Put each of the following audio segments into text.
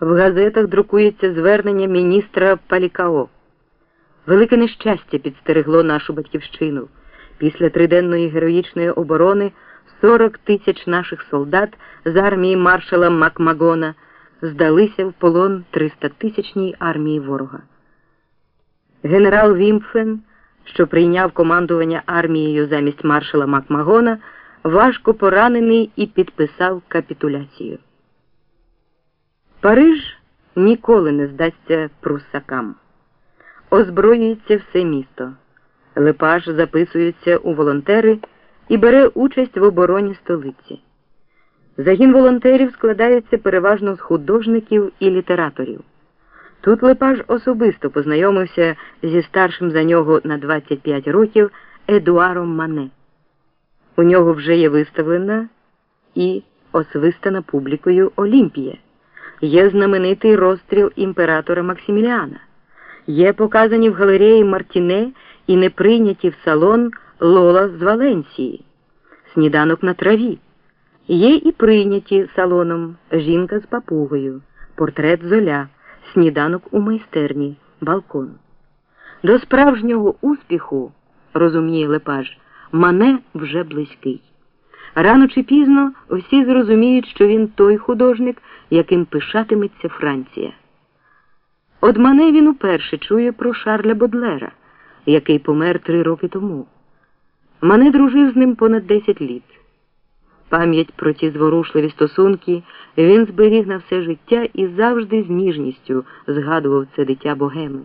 В газетах друкується звернення міністра Палікао. Велике нещастя підстерегло нашу батьківщину. Після триденної героїчної оборони 40 тисяч наших солдат з армії маршала Макмагона здалися в полон 300-тисячній армії ворога. Генерал Вімпфен, що прийняв командування армією замість маршала Макмагона, важко поранений і підписав капітуляцію. Париж ніколи не здасться прусакам. Озброюється все місто. Лепаш записується у волонтери і бере участь в обороні столиці. Загін волонтерів складається переважно з художників і літераторів. Тут Лепаж особисто познайомився зі старшим за нього на 25 років Едуаром Мане. У нього вже є виставлена і освистана публікою Олімпія. Є знаменитий розстріл імператора Максиміліана. Є показані в галереї Мартіне і не прийняті в салон Лола з Валенсії, сніданок на траві. Є і прийняті салоном жінка з папугою, портрет золя, сніданок у майстерні, балкон. До справжнього успіху, розуміє Лепаж, мане вже близький. Рано чи пізно всі зрозуміють, що він той художник, яким пишатиметься Франція. От мане він уперше чує про Шарля Бодлера, який помер три роки тому. Мане дружив з ним понад 10 літ. Пам'ять про ті зворушливі стосунки він зберіг на все життя і завжди з ніжністю згадував це дитя богеми,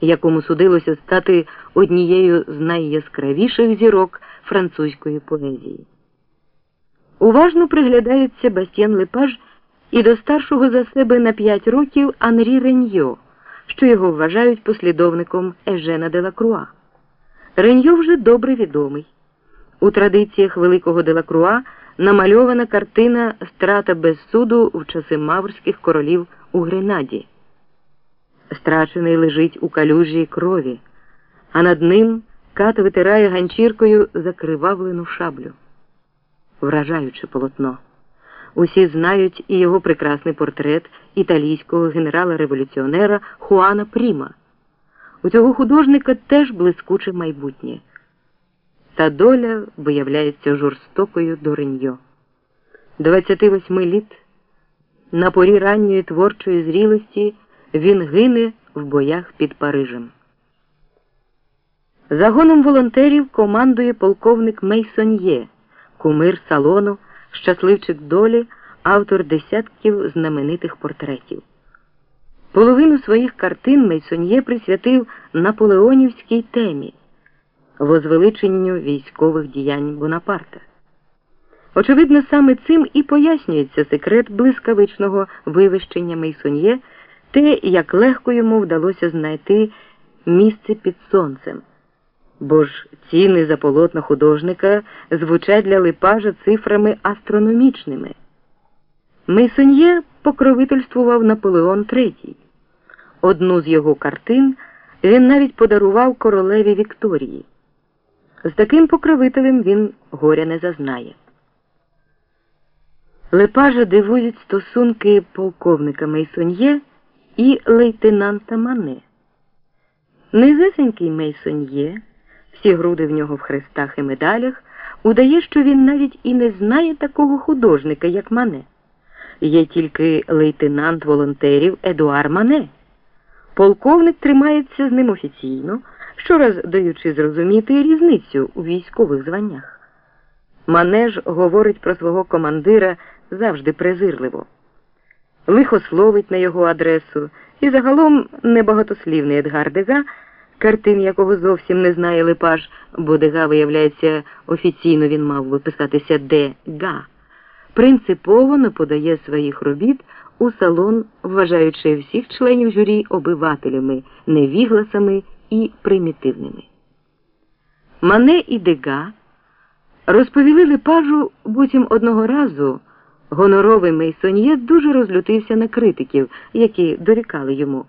якому судилося стати однією з найяскравіших зірок французької поезії. Уважно приглядається Бастьян Лепаж і до старшого за себе на 5 років Анрі Реньо, що його вважають послідовником Ежена Делакруа. Реньо вже добре відомий. У традиціях Великого Делакруа намальована картина Страта без суду в часи маврських королів у Гренаді. Страчений лежить у калюжі крові, а над ним кат витирає ганчіркою закривавлену шаблю. Вражаюче полотно. Усі знають і його прекрасний портрет італійського генерала-революціонера Хуана Пріма. У цього художника теж блискуче майбутнє. Та доля виявляється жорстокою до Реньо. 28 літ на порі ранньої творчої зрілості він гине в боях під Парижем. Загоном волонтерів командує полковник Мейсоньє, кумир салону, щасливчик долі, автор десятків знаменитих портретів. Половину своїх картин Мейсоньє присвятив наполеонівській темі возвеличенню військових діянь Бонапарта. Очевидно, саме цим і пояснюється секрет блискавичного вивищення Мейсоньє, те, як легко йому вдалося знайти місце під сонцем. Бо ж ціни за полотна художника звучать для Липажа цифрами астрономічними. Мейсоньє покровительствував Наполеон III. Одну з його картин він навіть подарував королеві Вікторії. З таким покровителем він горя не зазнає. Лепажа дивують стосунки полковника Мейсоньє і лейтенанта Мане. Низесенький Мейсоньє, всі груди в нього в хрестах і медалях, удає, що він навіть і не знає такого художника, як Мане. Є тільки лейтенант волонтерів Едуар Мане. Полковник тримається з ним офіційно, щораз даючи зрозуміти різницю у військових званнях. Манеж говорить про свого командира завжди презирливо, лихословить на його адресу і загалом небагатослівний Едгар Дега, картин якого зовсім не знає Лепаж, бо Дега, виявляється, офіційно він мав виписатися Дега, принципово не подає своїх робіт у салон, вважаючи всіх членів журі обивателями, невігласами і примітивними. Мане і Дега розповіли Лепажу, буцім одного разу гоноровий Мейсоньє дуже розлютився на критиків, які дорікали йому,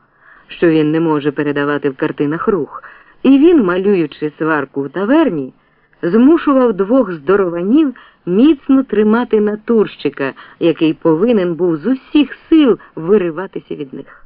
що він не може передавати в картинах рух, і він, малюючи сварку в таверні, змушував двох здорованів міцно тримати натурщика, який повинен був з усіх сил вириватися від них.